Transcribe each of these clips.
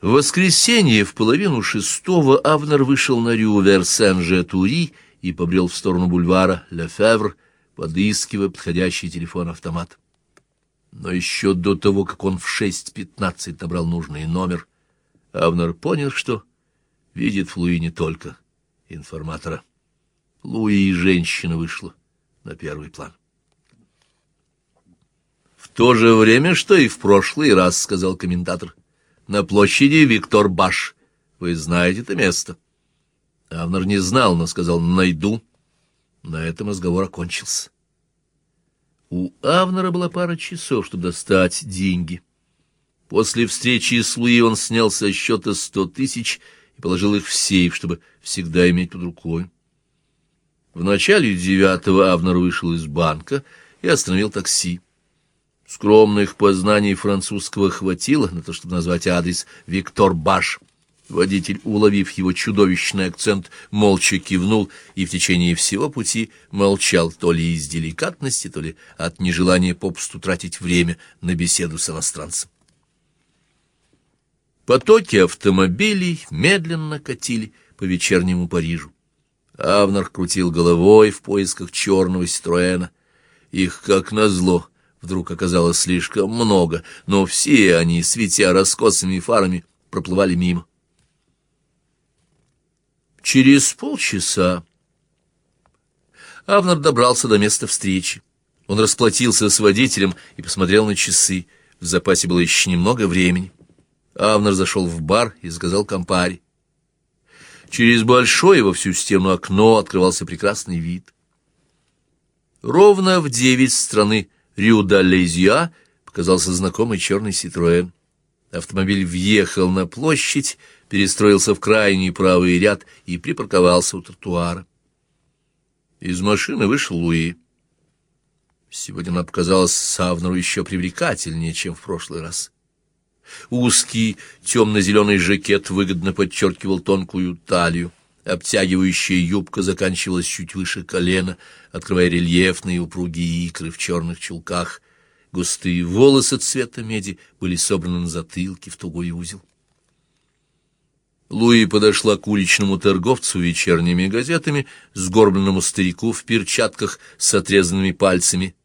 В воскресенье в половину шестого Авнер вышел на рю Сен-Же-Тури и побрел в сторону бульвара Лефевр, подыскивая подходящий телефон-автомат. Но еще до того, как он в шесть пятнадцать набрал нужный номер, Авнер понял, что видит в Луи не только информатора. Луи и женщина вышла на первый план. «В то же время, что и в прошлый раз», — сказал комментатор, — «на площади Виктор Баш. Вы знаете это место». Авнер не знал, но сказал «найду». На этом разговор окончился. У Авнера была пара часов, чтобы достать деньги. После встречи с Луи он снял со счета сто тысяч и положил их в сейф, чтобы всегда иметь под рукой. В начале девятого Авнер вышел из банка и остановил такси. Скромных познаний французского хватило на то, чтобы назвать адрес «Виктор Баш». Водитель, уловив его чудовищный акцент, молча кивнул и в течение всего пути молчал то ли из деликатности, то ли от нежелания попусту тратить время на беседу с иностранцем. Потоки автомобилей медленно катили по вечернему Парижу. Авнер крутил головой в поисках черного Ситроэна. Их, как назло, вдруг оказалось слишком много, но все они, светя раскосыми фарами, проплывали мимо. Через полчаса Авнер добрался до места встречи. Он расплатился с водителем и посмотрел на часы. В запасе было еще немного времени. Авнер зашел в бар и заказал компари. Через большое во всю стену окно открывался прекрасный вид. Ровно в девять страны Рю-да-Лезья показался знакомый черный Ситроэн. Автомобиль въехал на площадь, перестроился в крайний правый ряд и припарковался у тротуара. Из машины вышел Луи. Сегодня она показалась Савнеру еще привлекательнее, чем в прошлый раз. Узкий темно-зеленый жакет выгодно подчеркивал тонкую талию. Обтягивающая юбка заканчивалась чуть выше колена, открывая рельефные упругие икры в черных чулках. Густые волосы цвета меди были собраны на затылке в тугой узел. Луи подошла к уличному торговцу вечерними газетами, сгорбленному старику в перчатках с отрезанными пальцами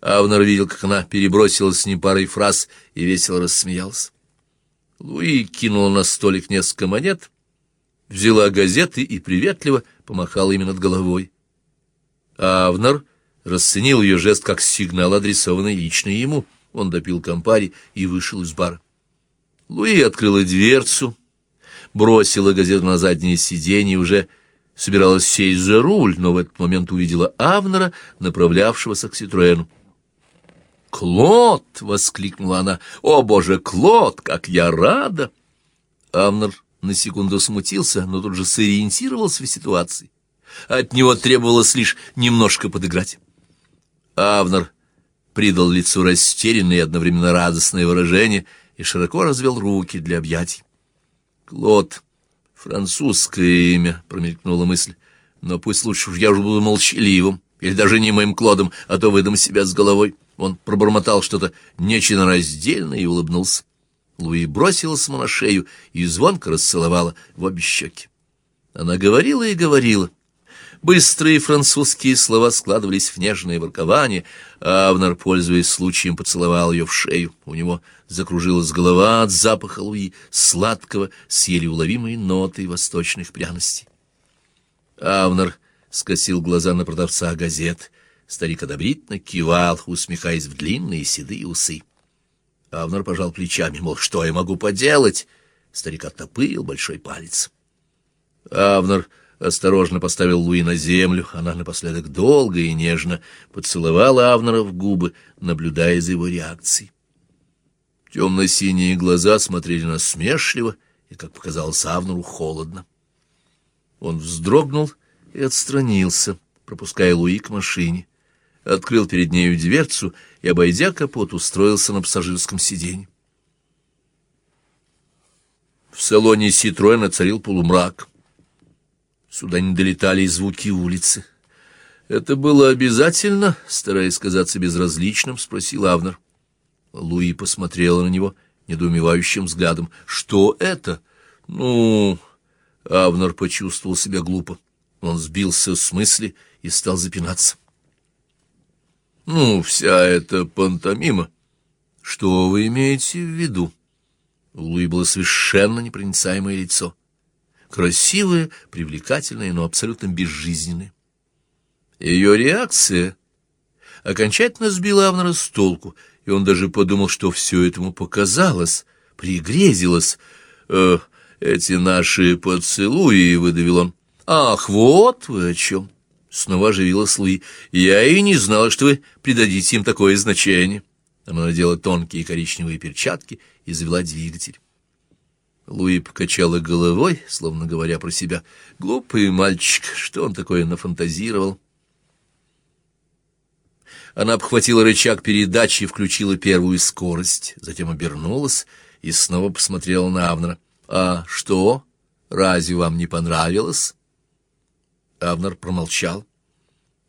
Авнер видел, как она перебросилась с ним парой фраз и весело рассмеялась. Луи кинула на столик несколько монет, взяла газеты и приветливо помахала ими над головой. Авнер расценил ее жест как сигнал, адресованный лично ему. Он допил компари и вышел из бара. Луи открыла дверцу, бросила газету на заднее сиденье и уже собиралась сесть за руль, но в этот момент увидела Авнера, направлявшегося к Ситроэну. «Клод!» — воскликнула она. «О, боже, Клод, как я рада!» Амнер на секунду смутился, но тут же сориентировался в ситуации. От него требовалось лишь немножко подыграть. Авнер придал лицу растерянное и одновременно радостное выражение и широко развел руки для объятий. «Клод, французское имя», — промелькнула мысль, — «но пусть лучше уж я уже буду молчаливым, или даже не моим Клодом, а то выдам себя с головой». Он пробормотал что-то нечленораздельное и улыбнулся. Луи бросилась ему на шею и звонко расцеловала в обе щеки. Она говорила и говорила. Быстрые французские слова складывались в нежное воркование, а Авнар, пользуясь случаем, поцеловал ее в шею. У него закружилась голова от запаха Луи, сладкого, с еле уловимой нотой восточных пряностей. Авнар скосил глаза на продавца газет. Старик одобрительно кивал, усмехаясь в длинные седые усы. Авнер пожал плечами, мол, что я могу поделать? Старик оттопырил большой палец. Авнер осторожно поставил Луи на землю. Она напоследок долго и нежно поцеловала Авнера в губы, наблюдая за его реакцией. Темно-синие глаза смотрели насмешливо и, как показалось Авнеру, холодно. Он вздрогнул и отстранился, пропуская Луи к машине открыл перед нею дверцу и, обойдя капот, устроился на пассажирском сиденье. В салоне «Ситроэна» царил полумрак. Сюда не долетали и звуки улицы. «Это было обязательно?» — стараясь казаться безразличным, спросил Авнер. Луи посмотрела на него недоумевающим взглядом. «Что это?» «Ну...» Авнер почувствовал себя глупо. Он сбился с мысли и стал запинаться. «Ну, вся эта пантомима. Что вы имеете в виду?» У Луи было совершенно непроницаемое лицо. Красивое, привлекательное, но абсолютно безжизненное. Ее реакция окончательно сбила Авнера с толку, и он даже подумал, что все этому показалось, пригрезилось. «Э, «Эти наши поцелуи», — выдавил он. «Ах, вот вы о чем!» Снова оживилась Луи. «Я и не знала, что вы придадите им такое значение». Она надела тонкие коричневые перчатки и завела двигатель. Луи покачала головой, словно говоря про себя. «Глупый мальчик, что он такое нафантазировал?» Она обхватила рычаг передачи и включила первую скорость, затем обернулась и снова посмотрела на Авнера. «А что? Разве вам не понравилось?» Авнер промолчал.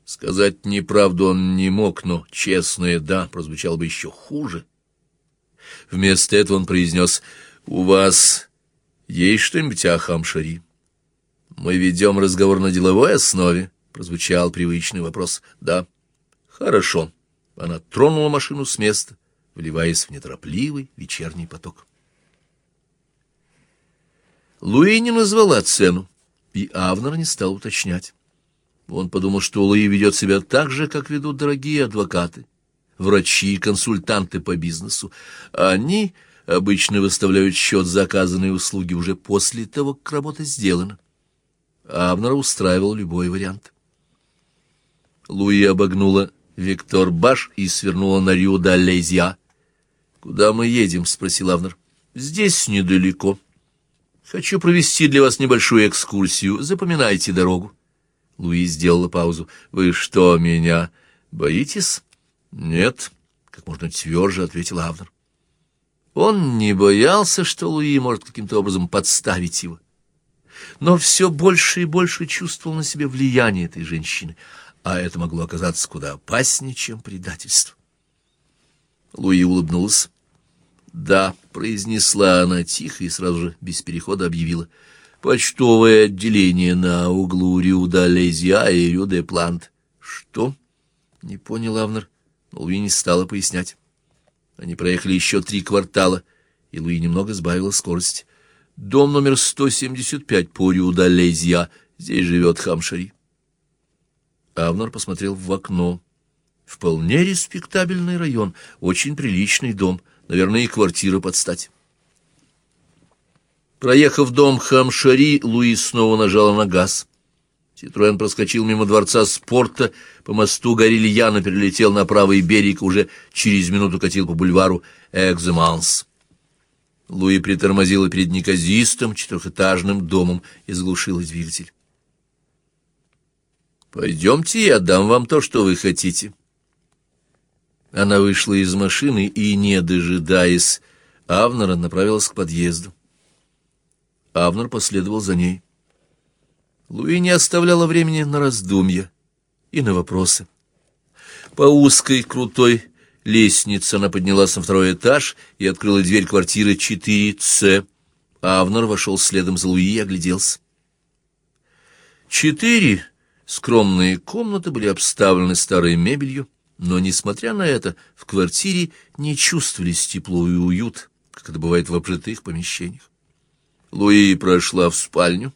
Сказать неправду он не мог, но честное «да» прозвучало бы еще хуже. Вместо этого он произнес «У вас есть что-нибудь о Хамшари?» «Мы ведем разговор на деловой основе», — прозвучал привычный вопрос. «Да». «Хорошо». Она тронула машину с места, вливаясь в неторопливый вечерний поток. Луи не назвала цену, и Авнер не стал уточнять. Он подумал, что Луи ведет себя так же, как ведут дорогие адвокаты, врачи и консультанты по бизнесу. Они обычно выставляют счет за оказанные услуги уже после того, как работа сделана. Авнера устраивал любой вариант. Луи обогнула Виктор Баш и свернула на Рио-да-Лезья. «Куда мы едем?» — спросил Авнер. «Здесь недалеко. Хочу провести для вас небольшую экскурсию. Запоминайте дорогу». Луи сделала паузу. «Вы что, меня боитесь?» «Нет», — как можно тверже ответил Авнер. Он не боялся, что Луи может каким-то образом подставить его. Но все больше и больше чувствовал на себе влияние этой женщины, а это могло оказаться куда опаснее, чем предательство. Луи улыбнулась. «Да», — произнесла она тихо и сразу же без перехода объявила — Почтовое отделение на углу Рю-да-Лезья и Рю-де-Плант. Что? Не понял Авнер. Луи не стала пояснять. Они проехали еще три квартала, и Луи немного сбавила скорость. Дом номер 175 по Рю-да-Лезья. Здесь живет Хамшари. Авнер посмотрел в окно. Вполне респектабельный район, очень приличный дом, наверное, и квартира под стать. Проехав дом Хамшари, Луис снова нажала на газ. Ситроен проскочил мимо дворца спорта, по мосту Горильяна перелетел на правый берег, уже через минуту катил по бульвару Экземанс. Луи притормозила перед неказистым четырехэтажным домом и заглушила двигатель. «Пойдемте, я дам вам то, что вы хотите». Она вышла из машины и, не дожидаясь, Авнера направилась к подъезду. Авнер последовал за ней. Луи не оставляла времени на раздумья и на вопросы. По узкой, крутой лестнице она поднялась на второй этаж и открыла дверь квартиры 4С. Авнер вошел следом за Луи и огляделся. Четыре скромные комнаты были обставлены старой мебелью, но, несмотря на это, в квартире не чувствовались тепло и уют, как это бывает в обжитых помещениях. Луи прошла в спальню.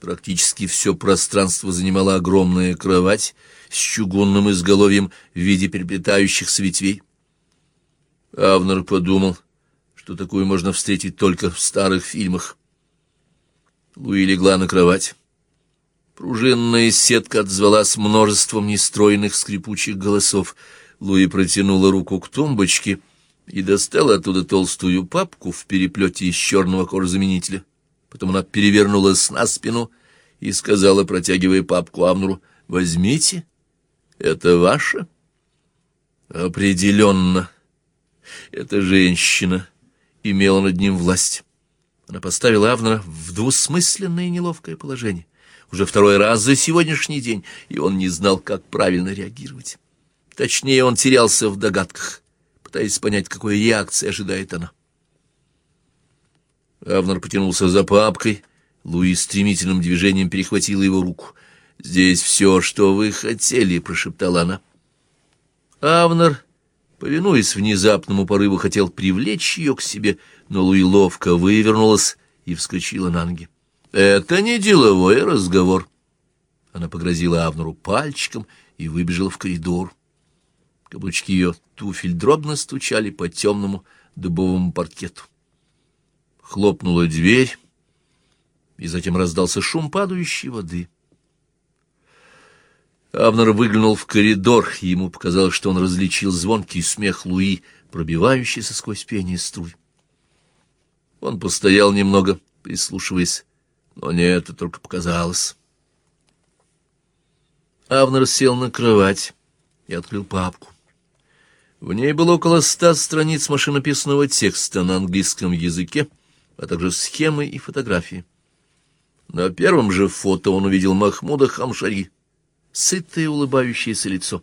Практически все пространство занимала огромная кровать с чугунным изголовьем в виде переплетающихся ветвей. Авнер подумал, что такую можно встретить только в старых фильмах. Луи легла на кровать. Пружинная сетка отзвалась множеством нестроенных скрипучих голосов. Луи протянула руку к тумбочке — и достала оттуда толстую папку в переплете из черного кожзаменителя. Потом она перевернулась на спину и сказала, протягивая папку Авнуру, «Возьмите, это ваше?» «Определенно, эта женщина имела над ним власть». Она поставила Авнера в двусмысленное неловкое положение. Уже второй раз за сегодняшний день, и он не знал, как правильно реагировать. Точнее, он терялся в догадках — пытаясь понять, какой реакции ожидает она. Авнер потянулся за папкой. Луи стремительным движением перехватила его руку. «Здесь все, что вы хотели», — прошептала она. Авнер, повинуясь внезапному порыву, хотел привлечь ее к себе, но Луи ловко вывернулась и вскочила на ноги. «Это не деловой разговор». Она погрозила Авнеру пальчиком и выбежала в коридор. Каблучки ее туфель дробно стучали по темному дубовому паркету. Хлопнула дверь, и затем раздался шум падающей воды. Авнер выглянул в коридор, и ему показалось, что он различил звонкий смех Луи, пробивающийся сквозь пение струй. Он постоял немного, прислушиваясь, но нет, это только показалось. Авнер сел на кровать и открыл папку. В ней было около ста страниц машинописного текста на английском языке, а также схемы и фотографии. На первом же фото он увидел Махмуда Хамшари, сытое улыбающееся лицо,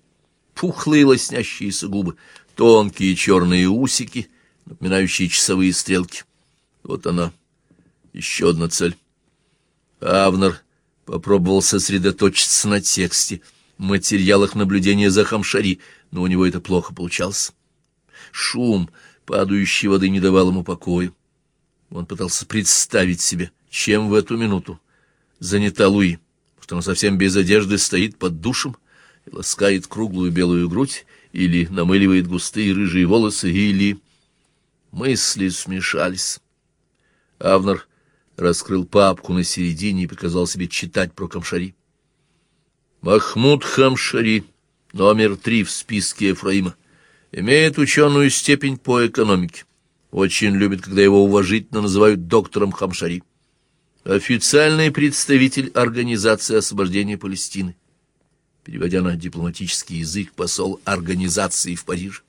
пухлые лоснящиеся губы, тонкие черные усики, напоминающие часовые стрелки. Вот она, еще одна цель. Авнер попробовал сосредоточиться на тексте, материалах наблюдения за Хамшари, но у него это плохо получалось. Шум падающей воды не давал ему покоя. Он пытался представить себе, чем в эту минуту занята Луи, что она совсем без одежды стоит под душем и ласкает круглую белую грудь, или намыливает густые рыжие волосы, или... Мысли смешались. Авнер раскрыл папку на середине и приказал себе читать про Камшари. Махмуд Хамшари, номер три в списке Ефраима, имеет ученую степень по экономике. Очень любит, когда его уважительно называют доктором Хамшари. Официальный представитель Организации освобождения Палестины. Переводя на дипломатический язык, посол организации в Париже.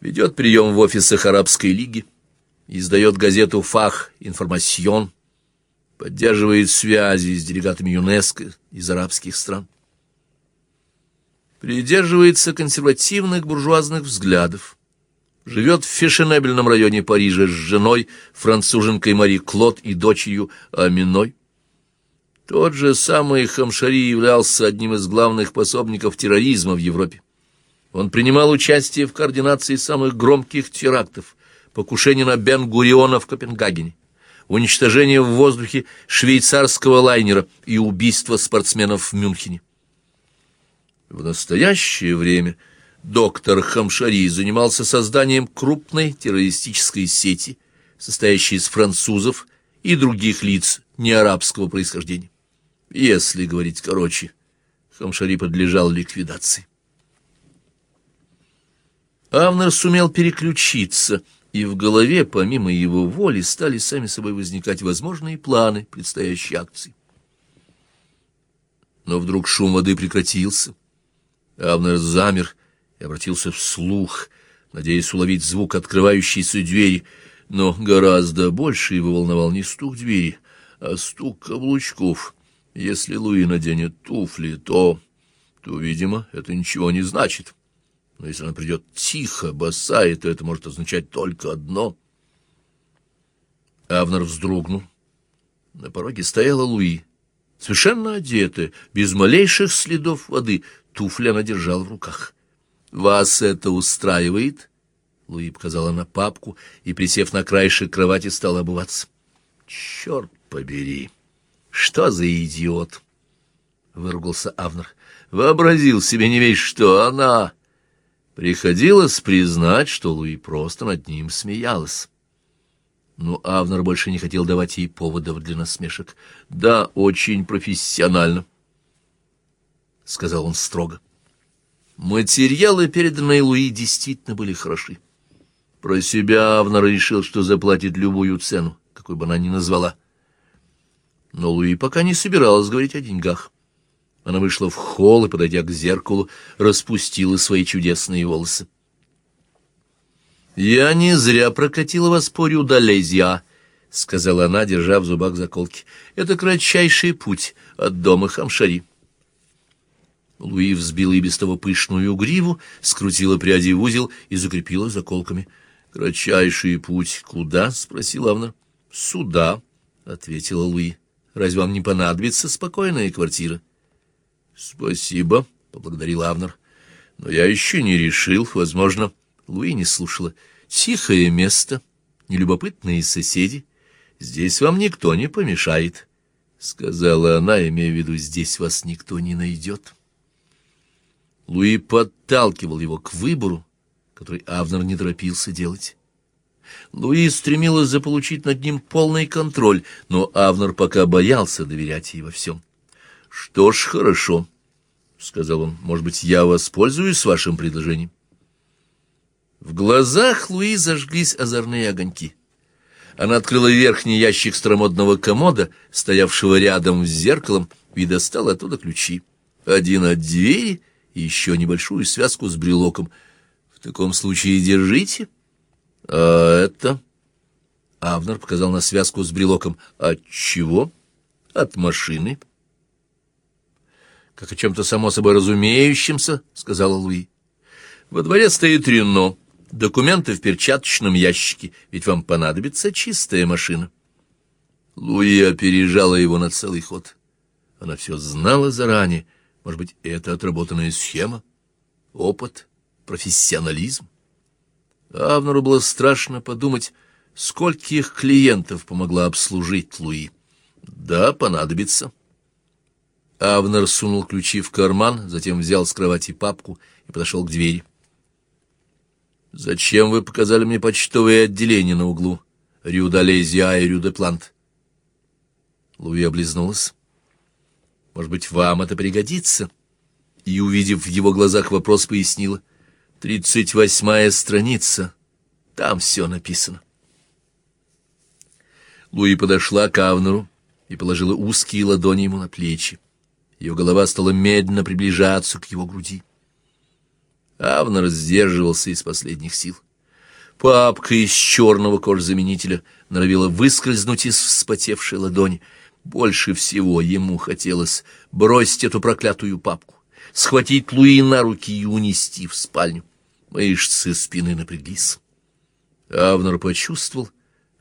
Ведет прием в офисах Арабской лиги, издает газету «Фах Информасьон», поддерживает связи с делегатами ЮНЕСКО из арабских стран. Придерживается консервативных буржуазных взглядов. Живет в фешенебельном районе Парижа с женой, француженкой Мари Клод и дочерью Аминой. Тот же самый Хамшари являлся одним из главных пособников терроризма в Европе. Он принимал участие в координации самых громких терактов, покушение на Бен-Гуриона в Копенгагене, уничтожение в воздухе швейцарского лайнера и убийство спортсменов в Мюнхене. В настоящее время доктор Хамшари занимался созданием крупной террористической сети, состоящей из французов и других лиц неарабского происхождения. Если говорить короче, Хамшари подлежал ликвидации. Авнер сумел переключиться — и в голове, помимо его воли, стали сами собой возникать возможные планы предстоящей акции. Но вдруг шум воды прекратился. Авнер замер и обратился вслух, надеясь уловить звук открывающейся двери, но гораздо больше его волновал не стук двери, а стук каблучков. Если Луи наденет туфли, то... то, видимо, это ничего не значит. — но если она придет тихо, босая, то это может означать только одно. Авнер вздрогнул. На пороге стояла Луи, совершенно одетая, без малейших следов воды. Туфли она держала в руках. «Вас это устраивает?» Луи показала на папку и, присев на краешек кровати, стала обуваться. «Черт побери! Что за идиот!» — выругался Авнер. «Вообразил себе не весь что она...» Приходилось признать, что Луи просто над ним смеялась. Но Авнер больше не хотел давать ей поводов для насмешек. «Да, очень профессионально», — сказал он строго. Материалы, переданные Луи, действительно были хороши. Про себя Авнер решил, что заплатит любую цену, какой бы она ни назвала. Но Луи пока не собиралась говорить о деньгах. Она вышла в холл и, подойдя к зеркалу, распустила свои чудесные волосы. «Я не зря прокатила вас по Рюдалезия», — сказала она, держа в зубах заколки. «Это кратчайший путь от дома Хамшари». Луи взбила и без того пышную гриву, скрутила пряди в узел и закрепила заколками. «Кратчайший путь куда?» — спросил Авнер. «Сюда», — ответила Луи. «Разве вам не понадобится спокойная квартира?» «Спасибо», — поблагодарил Авнер. «Но я еще не решил, возможно...» Луи не слушала. «Тихое место, нелюбопытные соседи. Здесь вам никто не помешает», — сказала она, имея в виду, «здесь вас никто не найдет». Луи подталкивал его к выбору, который Авнер не торопился делать. Луи стремилась заполучить над ним полный контроль, но Авнер пока боялся доверять ей во всем. — Что ж, хорошо, — сказал он, — может быть, я воспользуюсь вашим предложением. В глазах Луи зажглись озорные огоньки. Она открыла верхний ящик старомодного комода, стоявшего рядом с зеркалом, и достала оттуда ключи. Один от двери и еще небольшую связку с брелоком — в таком случае держите. А это... Авнер показал на связку с брелоком. От чего? От машины. Как о чем-то само собой разумеющемся, сказала Луи. Во дворе стоит Рено. Документы в перчаточном ящике, ведь вам понадобится чистая машина. Луи опережала его на целый ход. Она все знала заранее. Может быть, это отработанная схема? Опыт? профессионализм. Авнеру было страшно подумать, скольких клиентов помогла обслужить Луи. Да, понадобится. Авнер сунул ключи в карман, затем взял с кровати папку и подошел к двери. «Зачем вы показали мне почтовое отделение на углу? Рю-де-Лезиа и Рю-де-Плант?» Луи облизнулась. «Может быть, вам это пригодится?» И, увидев в его глазах вопрос, пояснила — Тридцать восьмая страница. Там все написано. Луи подошла к Авнеру и положила узкие ладони ему на плечи. Ее голова стала медленно приближаться к его груди. Авнер сдерживался из последних сил. Папка из черного кожзаменителя норовила выскользнуть из вспотевшей ладони. Больше всего ему хотелось бросить эту проклятую папку, схватить Луи на руки и унести в спальню. Мышцы спины напряглись. Авнер почувствовал,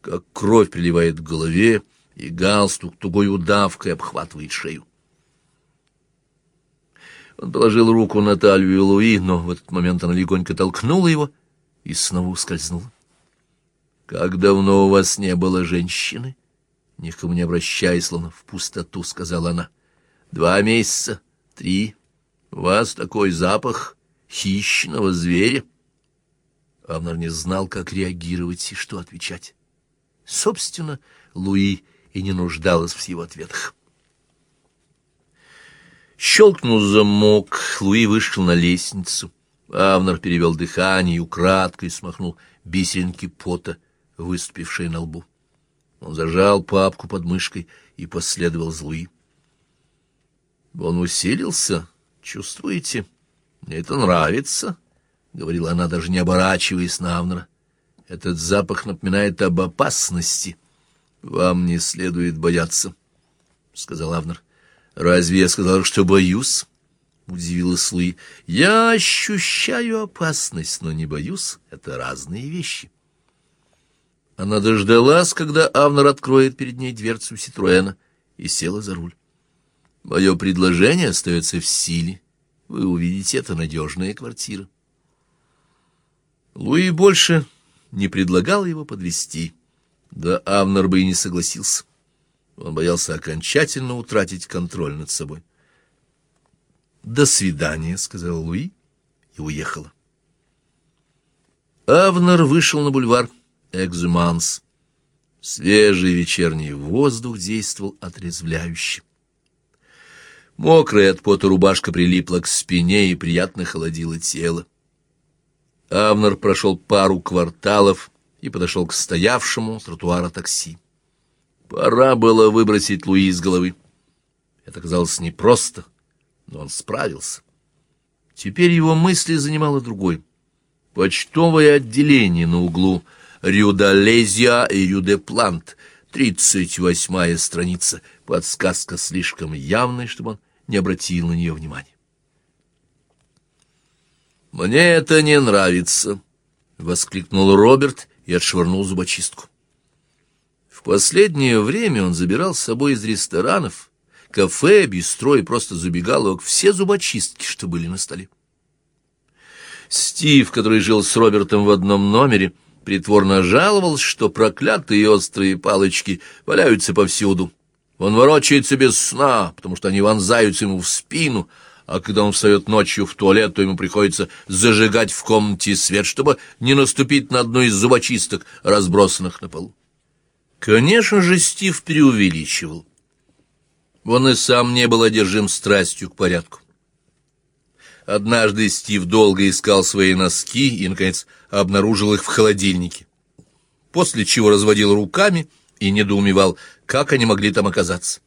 как кровь приливает к голове, и галстук тугой удавкой обхватывает шею. Он положил руку на талию Луи, но в этот момент она легонько толкнула его и снова ускользнула. «Как давно у вас не было женщины?» Ни к кому не обращаясь, словно в пустоту, сказала она. «Два месяца, три. У вас такой запах хищного зверя. Авнер не знал, как реагировать и что отвечать. Собственно, Луи и не нуждалась в его ответах. Щелкнул замок, Луи вышел на лестницу. Авнер перевел дыхание и украдкой смахнул бисеринки пота, выступившие на лбу. Он зажал папку под мышкой и последовал за Луи. Он усилился, чувствуете? — мне это нравится, — говорила она, даже не оборачиваясь на Авнера. Этот запах напоминает об опасности. Вам не следует бояться, — сказал Авнер. Разве я сказал, что боюсь? — удивилась Луи. Я ощущаю опасность, но не боюсь. Это разные вещи. Она дождалась, когда Авнер откроет перед ней дверцу Ситруэна, и села за руль. Мое предложение остается в силе, вы увидите, это надежная квартира. Луи больше не предлагал его подвести. Да Авнер бы и не согласился. Он боялся окончательно утратить контроль над собой. «До свидания», — сказал Луи и уехала. Авнер вышел на бульвар Экзуманс. Свежий вечерний воздух действовал отрезвляюще. Мокрая от пота рубашка прилипла к спине и приятно холодила тело. Авнер прошел пару кварталов и подошел к стоявшему тротуара такси. Пора было выбросить Луи из головы. Это казалось непросто, но он справился. Теперь его мысли занимало другой. Почтовое отделение на углу Рю-де-Лезия и Рю-де-Плант, тридцать восьмая страница, подсказка слишком явная, чтобы он не обратил на нее внимания. «Мне это не нравится», — воскликнул Роберт и отшвырнул зубочистку. Последнее время он забирал с собой из ресторанов, кафе, бистро и просто забегаловок все зубочистки, что были на столе. Стив, который жил с Робертом в одном номере, притворно жаловался, что проклятые острые палочки валяются повсюду. Он ворочается без сна, потому что они вонзаются ему в спину, а когда он встает ночью в туалет, то ему приходится зажигать в комнате свет, чтобы не наступить на одну из зубочисток, разбросанных на полу. Конечно же, Стив преувеличивал. Он и сам не был одержим страстью к порядку. Однажды Стив долго искал свои носки и, наконец, обнаружил их в холодильнике, после чего разводил руками и недоумевал, как они могли там оказаться.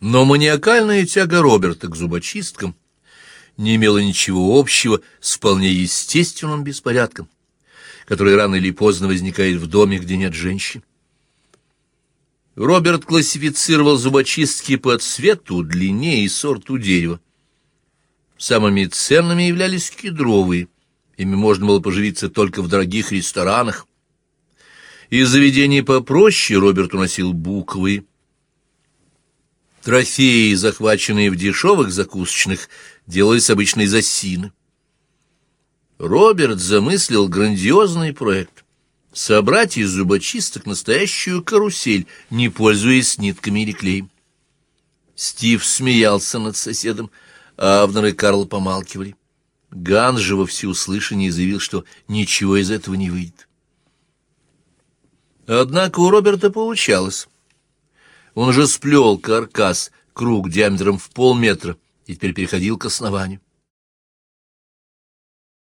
Но маниакальная тяга Роберта к зубочисткам не имела ничего общего с вполне естественным беспорядком который рано или поздно возникает в доме, где нет женщин. Роберт классифицировал зубочистки по цвету, длине и сорту дерева. Самыми ценными являлись кедровые. Ими можно было поживиться только в дорогих ресторанах. Из заведений попроще Роберт уносил буквы. Трофеи, захваченные в дешевых закусочных, делались обычно из осины. Роберт замыслил грандиозный проект — собрать из зубочисток настоящую карусель, не пользуясь нитками или клеем. Стив смеялся над соседом, а Авнер и Карл помалкивали. Ган же во всеуслышание заявил, что ничего из этого не выйдет. Однако у Роберта получалось. Он же сплел каркас, круг диаметром в полметра, и теперь переходил к основанию.